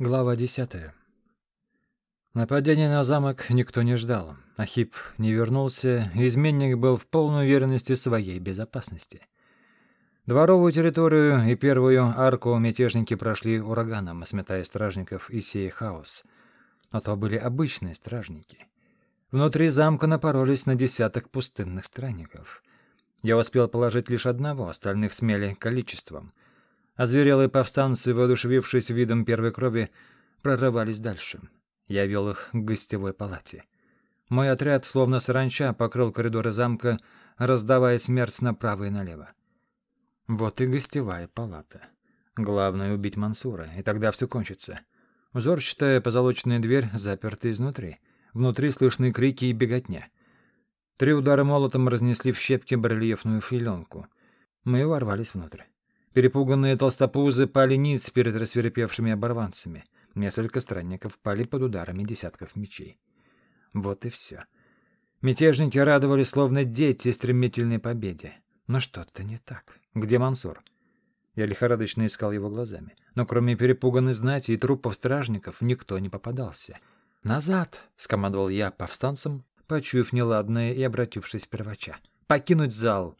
Глава десятая. Нападения на замок никто не ждал. Ахип не вернулся, изменник был в полной уверенности своей безопасности. Дворовую территорию и первую арку мятежники прошли ураганом, сметая стражников и сея хаос. Но то были обычные стражники. Внутри замка напоролись на десяток пустынных странников. Я успел положить лишь одного, остальных смели количеством — Озверелые повстанцы, воодушевившись видом первой крови, прорывались дальше. Я вел их к гостевой палате. Мой отряд, словно саранча, покрыл коридоры замка, раздавая смерть направо и налево. Вот и гостевая палата. Главное — убить Мансура, и тогда все кончится. Узорчатая позолоченная дверь заперта изнутри. Внутри слышны крики и беготня. Три удара молотом разнесли в щепки барельефную филенку. Мы ворвались внутрь. Перепуганные толстопузы пали ниц перед рассверепевшими оборванцами. Несколько странников пали под ударами десятков мечей. Вот и все. Мятежники радовались, словно дети, стремительной победе. Но что-то не так. Где Мансур? Я лихорадочно искал его глазами. Но кроме перепуганной знати и трупов стражников никто не попадался. «Назад!» — скомандовал я повстанцам, почуяв неладное и обратившись первача. «Покинуть зал!»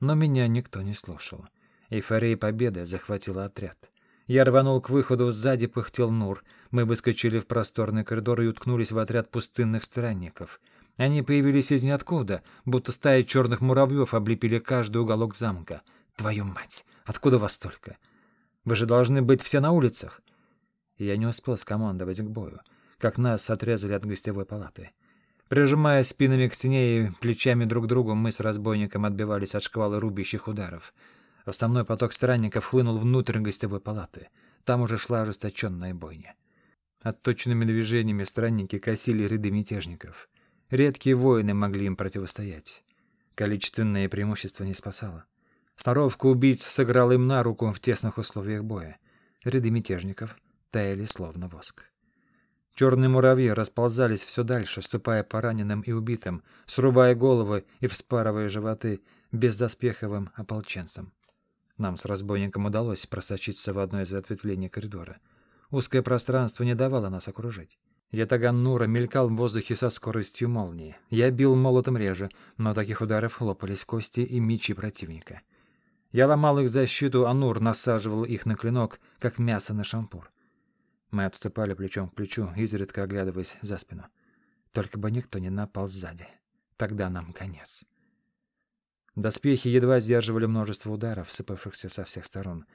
Но меня никто не слушал. Эйфория победы захватила отряд. Я рванул к выходу, сзади пыхтел Нур. Мы выскочили в просторный коридор и уткнулись в отряд пустынных странников. Они появились из ниоткуда, будто стая черных муравьев облепили каждый уголок замка. Твою мать! Откуда вас столько? Вы же должны быть все на улицах. я не успел скомандовать к бою, как нас отрезали от гостевой палаты. Прижимая спинами к стене и плечами друг к другу, мы с разбойником отбивались от шквала рубящих ударов. Основной поток странников хлынул внутрь гостевой палаты. Там уже шла ожесточенная бойня. Отточенными движениями странники косили ряды мятежников. Редкие воины могли им противостоять. Количественное преимущество не спасало. Сноровка убийц сыграла им на руку в тесных условиях боя. Ряды мятежников таяли словно воск. Черные муравьи расползались все дальше, ступая по раненым и убитым, срубая головы и вспарывая животы бездоспеховым ополченцам. Нам с разбойником удалось просочиться в одно из ответвлений коридора. Узкое пространство не давало нас окружить. Ятаган Нура мелькал в воздухе со скоростью молнии. Я бил молотом реже, но таких ударов лопались кости и мечи противника. Я ломал их защиту, а Нур насаживал их на клинок, как мясо на шампур. Мы отступали плечом к плечу, изредка оглядываясь за спину. Только бы никто не напал сзади. Тогда нам конец. Доспехи едва сдерживали множество ударов, сыпавшихся со всех сторон.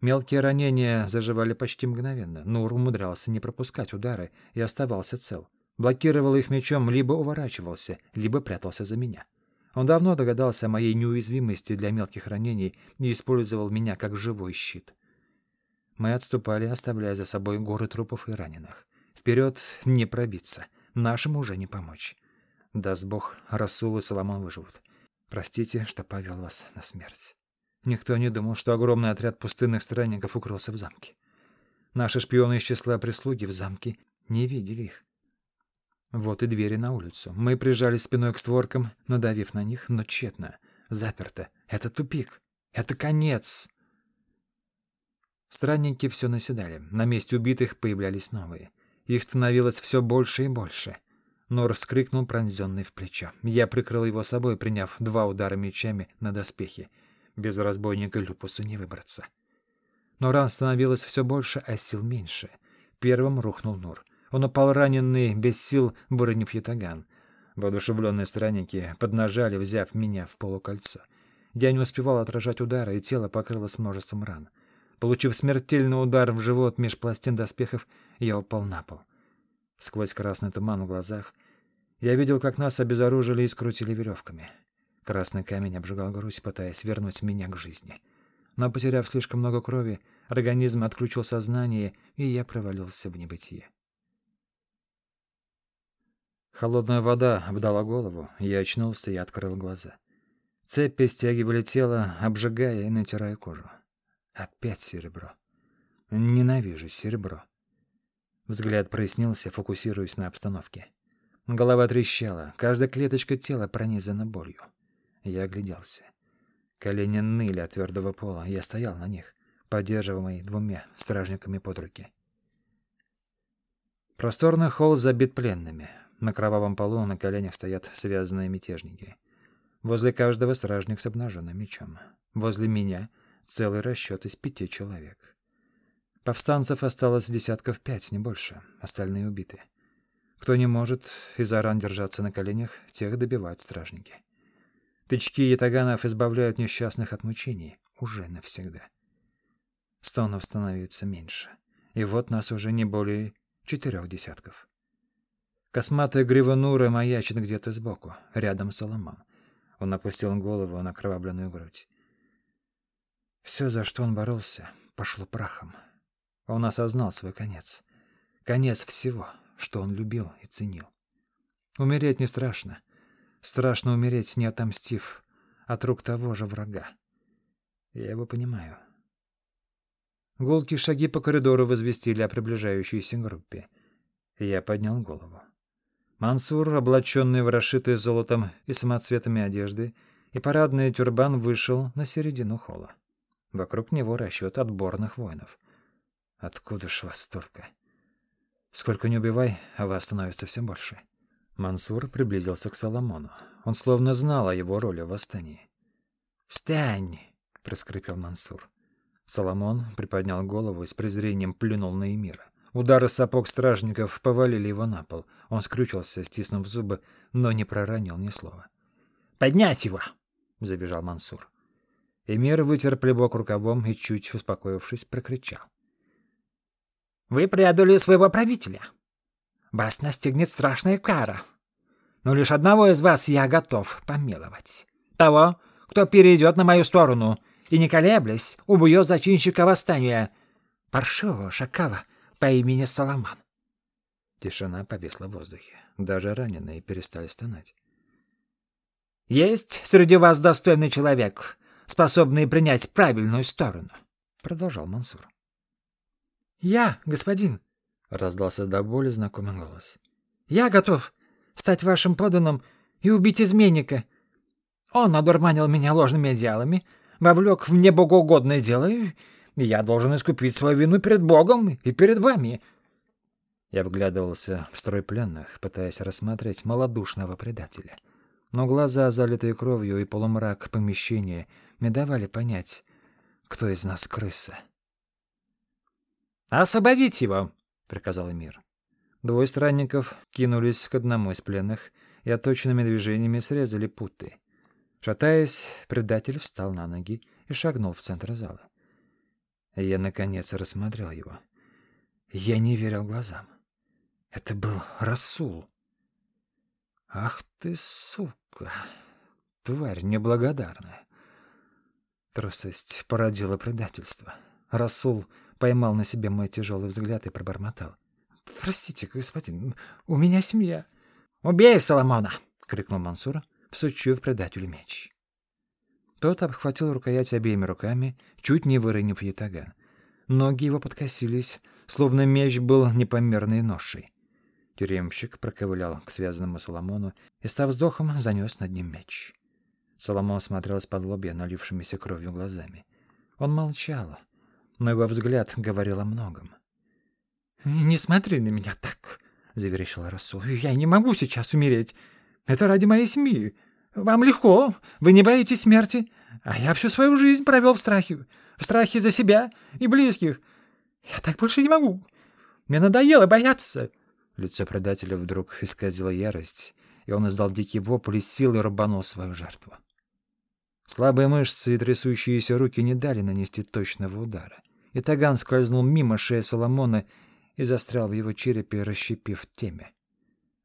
Мелкие ранения заживали почти мгновенно. Нур умудрялся не пропускать удары и оставался цел. Блокировал их мечом, либо уворачивался, либо прятался за меня. Он давно догадался о моей неуязвимости для мелких ранений и использовал меня как живой щит. Мы отступали, оставляя за собой горы трупов и раненых. Вперед не пробиться, нашим уже не помочь. Даст Бог, Расул и Соломон выживут. Простите, что повел вас на смерть. Никто не думал, что огромный отряд пустынных странников укрылся в замке. Наши шпионы из числа прислуги в замке не видели их. Вот и двери на улицу. Мы прижались спиной к створкам, надавив на них, но тщетно. Заперто. Это тупик. Это конец. Странники все наседали. На месте убитых появлялись новые. Их становилось все больше и больше. Нор вскрикнул, пронзенный в плечо. Я прикрыл его собой, приняв два удара мечами на доспехи. Без разбойника Люпусу не выбраться. Но ран становилось все больше, а сил меньше. Первым рухнул Нур. Он упал раненый, без сил, выронив ятаган. Воодушевленные странники поднажали, взяв меня в полукольцо. Я не успевал отражать удары, и тело покрылось множеством ран. Получив смертельный удар в живот меж пластин доспехов, я упал на пол. Сквозь красный туман в глазах я видел, как нас обезоружили и скрутили веревками. Красный камень обжигал грудь, пытаясь вернуть меня к жизни. Но, потеряв слишком много крови, организм отключил сознание, и я провалился в небытие. Холодная вода обдала голову, я очнулся и открыл глаза. Цепи стягивали тело, обжигая и натирая кожу. Опять серебро. Ненавижу серебро. Взгляд прояснился, фокусируясь на обстановке. Голова трещала, каждая клеточка тела пронизана болью. Я огляделся. Колени ныли от твердого пола, я стоял на них, поддерживаемый двумя стражниками под руки. Просторный холл забит пленными. На кровавом полу на коленях стоят связанные мятежники. Возле каждого стражник с обнаженным мечом. Возле меня целый расчет из пяти человек. Повстанцев осталось десятков пять, не больше. Остальные убиты. Кто не может из-за ран держаться на коленях, тех добивают стражники. Тычки ятаганов избавляют несчастных от мучений. Уже навсегда. Стонов становится меньше. И вот нас уже не более четырех десятков. Косматая грива Нура маячит где-то сбоку, рядом с Соломон. Он опустил голову на кровавленную грудь. Все, за что он боролся, пошло прахом. Он осознал свой конец. Конец всего, что он любил и ценил. Умереть не страшно. Страшно умереть, не отомстив от рук того же врага. Я его понимаю. Гулкие шаги по коридору возвестили о приближающейся группе. Я поднял голову. Мансур, облаченный в расшитые золотом и самоцветами одежды, и парадный тюрбан вышел на середину холла. Вокруг него расчет отборных воинов. Откуда ж вас столько? Сколько не убивай, а вас становится все больше. Мансур приблизился к Соломону. Он словно знал о его роли в восстании. «Встань!» — проскрипел Мансур. Соломон приподнял голову и с презрением плюнул на Эмира. Удары сапог стражников повалили его на пол. Он скрючился, стиснув зубы, но не проронил ни слова. «Поднять его!» — забежал Мансур. Эмир вытер плебок рукавом и, чуть успокоившись, прокричал. Вы предали своего правителя. Вас настигнет страшная кара. Но лишь одного из вас я готов помиловать. Того, кто перейдет на мою сторону и, не колеблясь, убьет зачинщика восстания, паршивого шакала по имени Соломан. Тишина повисла в воздухе. Даже раненые перестали стонать. «Есть среди вас достойный человек, способный принять правильную сторону», — продолжал Мансур. «Я, господин!» — раздался до боли знакомый голос. «Я готов стать вашим подданным и убить изменника. Он одурманил меня ложными идеалами, вовлек в небогоугодное дело, и я должен искупить свою вину перед Богом и перед вами». Я вглядывался в строй пленных, пытаясь рассмотреть малодушного предателя. Но глаза, залитые кровью, и полумрак помещения не давали понять, кто из нас крыса. «Освободить его!» — приказал Эмир. Двое странников кинулись к одному из пленных и оточенными движениями срезали путы. Шатаясь, предатель встал на ноги и шагнул в центр зала. Я, наконец, рассмотрел его. Я не верил глазам. Это был Расул. Ах ты, сука! Тварь неблагодарная. Трусость породила предательство. Расул поймал на себе мой тяжелый взгляд и пробормотал. «Простите, господин, у меня семья». «Убей Соломона!» — крикнул Мансур, всучив предателю меч. Тот обхватил рукоять обеими руками, чуть не выронив ятаган. Ноги его подкосились, словно меч был непомерной ношей. Тюремщик проковылял к связанному Соломону и, став вздохом, занес над ним меч. Соломон смотрел с-под лобья налившимися кровью глазами. Он молчал, но его взгляд говорил о многом. «Не смотри на меня так», — заверещал Расул. «Я не могу сейчас умереть. Это ради моей семьи. Вам легко, вы не боитесь смерти, а я всю свою жизнь провел в страхе. В страхе за себя и близких. Я так больше не могу. Мне надоело бояться». Лицо предателя вдруг исказило ярость, и он издал дикий вопль и силой рубанул свою жертву. Слабые мышцы и трясущиеся руки не дали нанести точного удара и таган скользнул мимо шеи Соломона и застрял в его черепе, расщепив теме.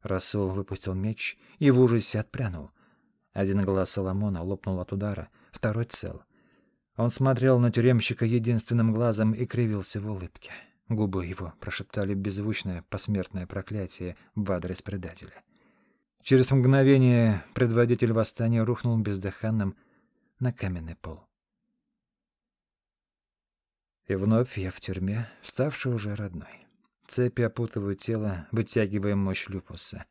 Расул выпустил меч и в ужасе отпрянул. Один глаз Соломона лопнул от удара, второй цел. Он смотрел на тюремщика единственным глазом и кривился в улыбке. Губы его прошептали беззвучное посмертное проклятие в адрес предателя. Через мгновение предводитель восстания рухнул бездыханным на каменный пол. И вновь я в тюрьме, ставший уже родной. Цепи опутывают тело, вытягивая мощь люпуса.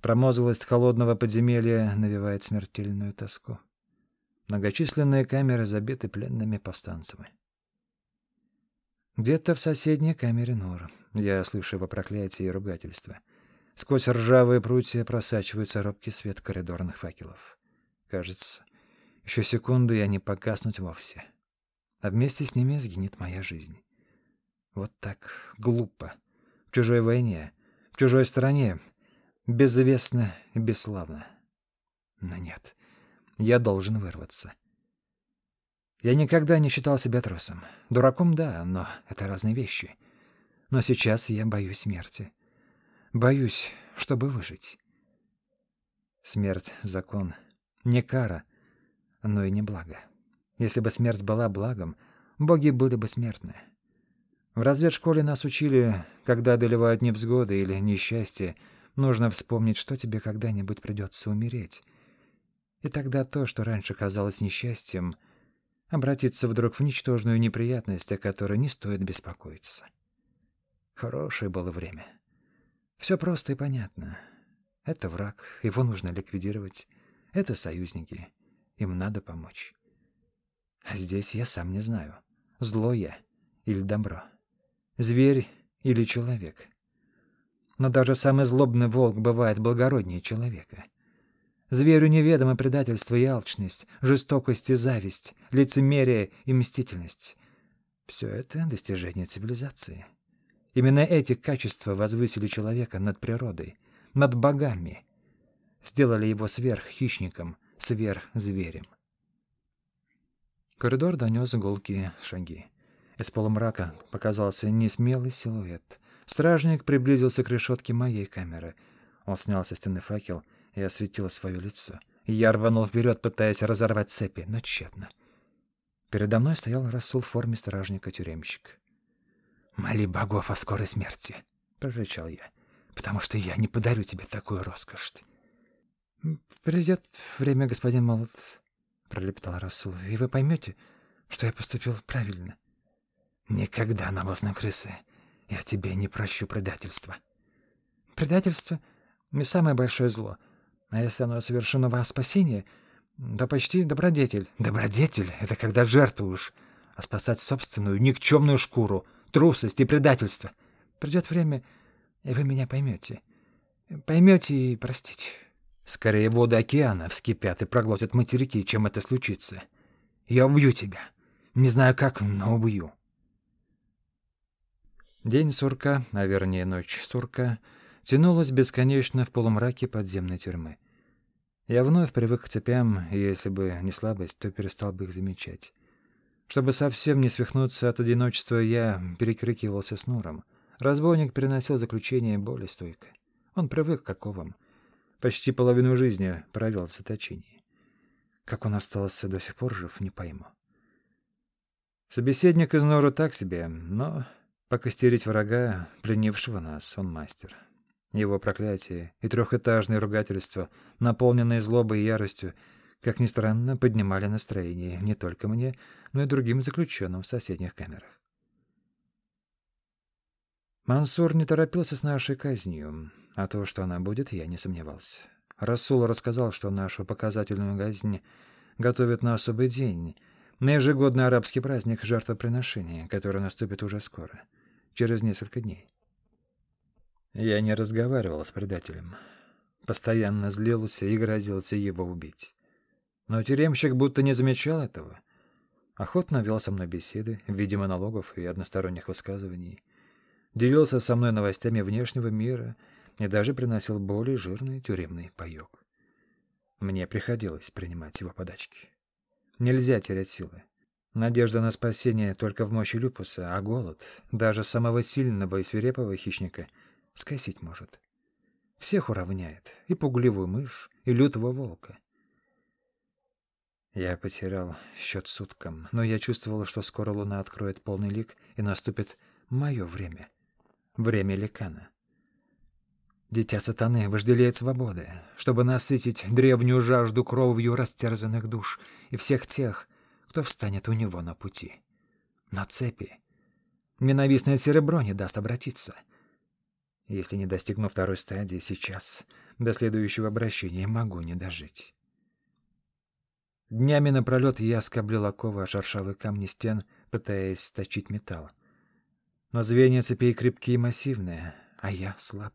Промозглость холодного подземелья навевает смертельную тоску. Многочисленные камеры забиты пленными повстанцами. Где-то в соседней камере Нор. Я слышу его проклятие и ругательство. Сквозь ржавые прутья просачивается робкий свет коридорных факелов. Кажется, еще секунды, и они погаснут вовсе. А вместе с ними сгинет моя жизнь. Вот так глупо. В чужой войне, в чужой стране, безвестно и бесславно. Но нет, я должен вырваться. Я никогда не считал себя трусом. Дураком — да, но это разные вещи. Но сейчас я боюсь смерти. Боюсь, чтобы выжить. Смерть — закон. Не кара, но и не благо. Если бы смерть была благом, боги были бы смертны. В разведшколе нас учили, когда одолевают невзгоды или несчастье, нужно вспомнить, что тебе когда-нибудь придется умереть. И тогда то, что раньше казалось несчастьем — обратиться вдруг в ничтожную неприятность, о которой не стоит беспокоиться. Хорошее было время. Все просто и понятно. Это враг, его нужно ликвидировать. Это союзники, им надо помочь. А здесь я сам не знаю, зло я или добро, зверь или человек. Но даже самый злобный волк бывает благороднее человека. Зверю неведомо предательство и алчность, жестокость и зависть, лицемерие и мстительность. Все это достижение цивилизации. Именно эти качества возвысили человека над природой, над богами, сделали его сверххищником, сверхзверем. Коридор донес гулкие шаги. Из полумрака показался несмелый силуэт. Стражник приблизился к решетке моей камеры. Он снял со стены факел и осветила свое лицо. Я рванул вперед, пытаясь разорвать цепи, но тщетно. Передо мной стоял Расул в форме стражника-тюремщик. «Моли богов о скорой смерти», — прорычал я, — «потому что я не подарю тебе такую роскошь». «Придет время, господин Молот», — пролепетал Расул, — «и вы поймете, что я поступил правильно». «Никогда, навозной крысы, я тебе не прощу предательства». «Предательство — не самое большое зло», — а если оно совершено во спасение, то почти добродетель. Добродетель — это когда жертвуешь, а спасать собственную никчемную шкуру, трусость и предательство. Придет время, и вы меня поймете. Поймете и простите. Скорее воды океана вскипят и проглотят материки, чем это случится. Я убью тебя. Не знаю как, но убью. День сурка, а вернее ночь сурка, тянулась бесконечно в полумраке подземной тюрьмы. Я вновь привык к цепям, и если бы не слабость, то перестал бы их замечать. Чтобы совсем не свихнуться от одиночества, я перекрикивался с Нуром. Разбойник переносил заключение более стойко. Он привык к оковам. Почти половину жизни провел в заточении. Как он остался до сих пор жив, не пойму. Собеседник из Нору так себе, но покостерить врага, пленившего нас, он мастер. Его проклятие и трехэтажные ругательства, наполненные злобой и яростью, как ни странно, поднимали настроение не только мне, но и другим заключенным в соседних камерах. Мансур не торопился с нашей казнью, а то, что она будет, я не сомневался. Расул рассказал, что нашу показательную казнь готовят на особый день, на ежегодный арабский праздник жертвоприношения, который наступит уже скоро, через несколько дней. Я не разговаривал с предателем. Постоянно злился и грозился его убить. Но тюремщик будто не замечал этого. Охотно вел со мной беседы в виде монологов и односторонних высказываний. Делился со мной новостями внешнего мира и даже приносил более жирный тюремный паёк. Мне приходилось принимать его подачки. Нельзя терять силы. Надежда на спасение только в мощи люпуса, а голод, даже самого сильного и свирепого хищника — скосить может. Всех уравняет, и пугливую мышь, и лютого волка. Я потерял счет суткам, но я чувствовал, что скоро луна откроет полный лик, и наступит мое время. Время ликана. Дитя сатаны вожделеет свободы, чтобы насытить древнюю жажду кровью растерзанных душ и всех тех, кто встанет у него на пути. На цепи. Ненавистное серебро не даст обратиться — если не достигну второй стадии сейчас, до следующего обращения могу не дожить. Днями напролет я скоблил оковы о шершавые камни стен, пытаясь сточить металл. Но звенья цепей крепкие и массивные, а я слаб.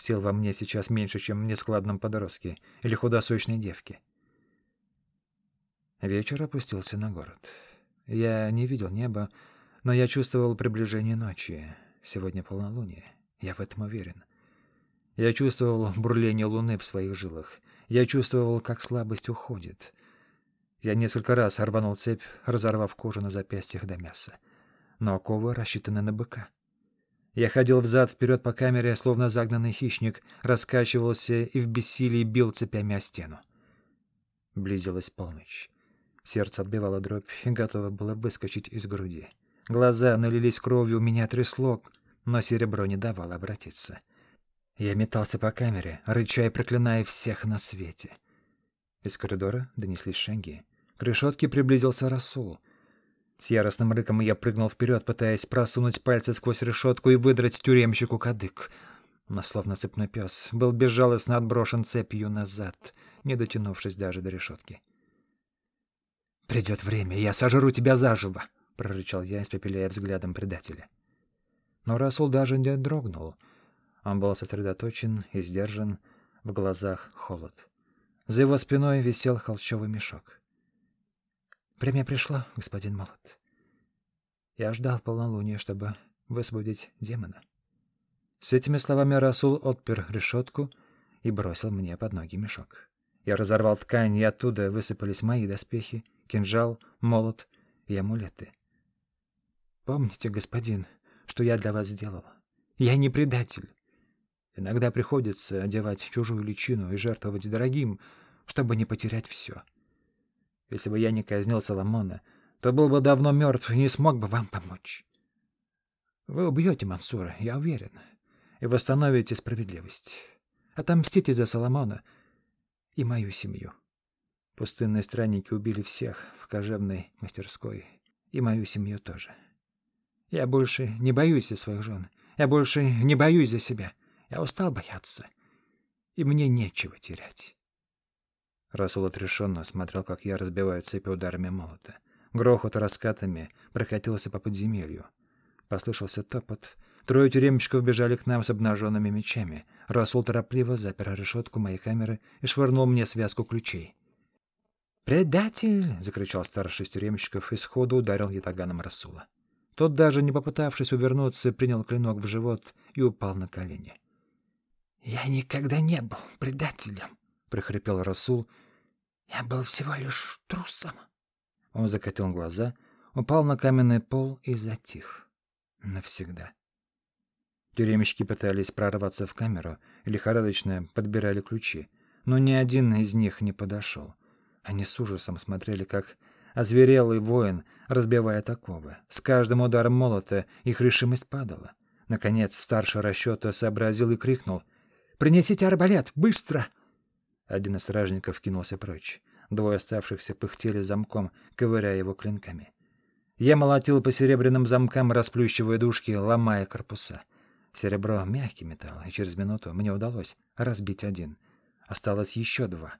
Сил во мне сейчас меньше, чем в нескладном подростке или худосочной девке. Вечер опустился на город. Я не видел неба, но я чувствовал приближение ночи. Сегодня полнолуние. Я в этом уверен. Я чувствовал бурление луны в своих жилах. Я чувствовал, как слабость уходит. Я несколько раз рванул цепь, разорвав кожу на запястьях до мяса. Но оковы рассчитаны на быка. Я ходил взад-вперед по камере, словно загнанный хищник, раскачивался и в бессилии бил цепями о стену. Близилась полночь. Сердце отбивало дробь и готово было выскочить из груди. Глаза налились кровью, меня трясло, но серебро не давало обратиться. Я метался по камере, рыча и проклиная всех на свете. Из коридора донеслись шаги. К решетке приблизился Расул — с яростным рыком я прыгнул вперед, пытаясь просунуть пальцы сквозь решетку и выдрать тюремщику кадык. Но словно цепной пес был безжалостно отброшен цепью назад, не дотянувшись даже до решетки. «Придет время, я сожру тебя заживо!» — прорычал я, испепеляя взглядом предателя. Но Расул даже не дрогнул. Он был сосредоточен и сдержан, в глазах холод. За его спиной висел холчевый мешок. Время пришло, господин Молот. Я ждал полнолуния, чтобы высвободить демона. С этими словами Расул отпер решетку и бросил мне под ноги мешок. Я разорвал ткань, и оттуда высыпались мои доспехи, кинжал, молот и амулеты. Помните, господин, что я для вас сделал? Я не предатель. Иногда приходится одевать чужую личину и жертвовать дорогим, чтобы не потерять все. — если бы я не казнил Соломона, то был бы давно мертв и не смог бы вам помочь. Вы убьете Мансура, я уверен, и восстановите справедливость. Отомстите за Соломона и мою семью. Пустынные странники убили всех в кожевной мастерской, и мою семью тоже. Я больше не боюсь за своих жен. Я больше не боюсь за себя. Я устал бояться, и мне нечего терять. Расул отрешенно смотрел, как я разбиваю цепи ударами молота. Грохот раскатами прокатился по подземелью. Послышался топот. Трое тюремщиков бежали к нам с обнаженными мечами. Расул торопливо запер решетку моей камеры и швырнул мне связку ключей. «Предатель!» — закричал старший из тюремщиков и сходу ударил ятаганом Расула. Тот, даже не попытавшись увернуться, принял клинок в живот и упал на колени. «Я никогда не был предателем!» — прохрипел Расул я был всего лишь трусом. Он закатил глаза, упал на каменный пол и затих. Навсегда. Тюремщики пытались прорваться в камеру лихорадочно подбирали ключи, но ни один из них не подошел. Они с ужасом смотрели, как озверелый воин разбивает оковы. С каждым ударом молота их решимость падала. Наконец старший расчета сообразил и крикнул «Принесите арбалет! Быстро!» Один из стражников кинулся прочь. Двое оставшихся пыхтели замком, ковыряя его клинками. Я молотил по серебряным замкам, расплющивая дужки, ломая корпуса. Серебро — мягкий металл, и через минуту мне удалось разбить один. Осталось еще два.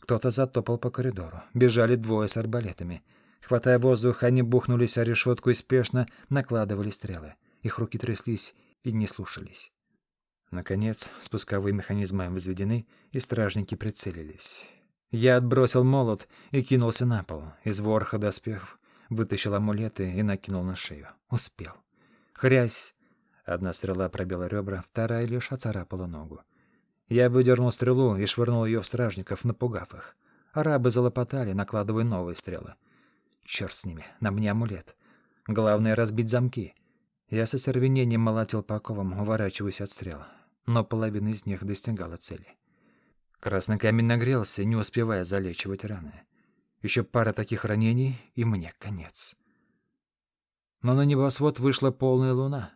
Кто-то затопал по коридору. Бежали двое с арбалетами. Хватая воздух, они бухнулись о решетку и спешно накладывали стрелы. Их руки тряслись и не слушались. Наконец, спусковые механизмы возведены, и стражники прицелились. Я отбросил молот и кинулся на пол. Из ворха доспехов вытащил амулеты и накинул на шею. Успел. Хрясь! Одна стрела пробила ребра, вторая лишь оцарапала ногу. Я выдернул стрелу и швырнул ее в стражников, напугав их. Арабы залопотали, накладывая новые стрелы. Черт с ними, на мне амулет. Главное — разбить замки. Я со стервенением молотил по оковам, уворачиваясь от стрел но половина из них достигала цели. Красный камень нагрелся, не успевая залечивать раны. Еще пара таких ранений, и мне конец. Но на небосвод вышла полная луна.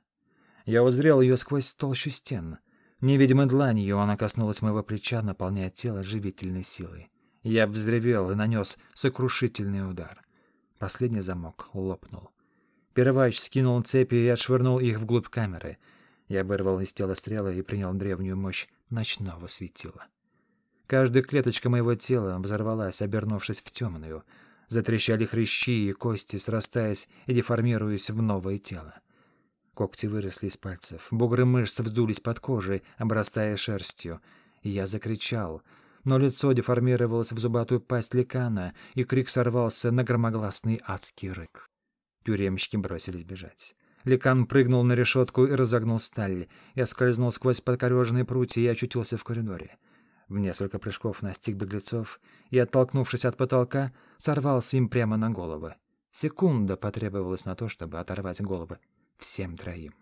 Я узрел ее сквозь толщу стен. Невидимой дланью она коснулась моего плеча, наполняя тело живительной силой. Я взревел и нанес сокрушительный удар. Последний замок лопнул. Первач скинул цепи и отшвырнул их вглубь камеры — я вырвал из тела стрелы и принял древнюю мощь ночного светила. Каждая клеточка моего тела взорвалась, обернувшись в темную. Затрещали хрящи и кости, срастаясь и деформируясь в новое тело. Когти выросли из пальцев, бугры мышц вздулись под кожей, обрастая шерстью. Я закричал, но лицо деформировалось в зубатую пасть ликана, и крик сорвался на громогласный адский рык. Тюремщики бросились бежать. Ликан прыгнул на решетку и разогнул сталь. Я скользнул сквозь подкореженные прутья и очутился в коридоре. В несколько прыжков настиг беглецов и, оттолкнувшись от потолка, сорвался им прямо на головы. Секунда потребовалась на то, чтобы оторвать головы всем троим.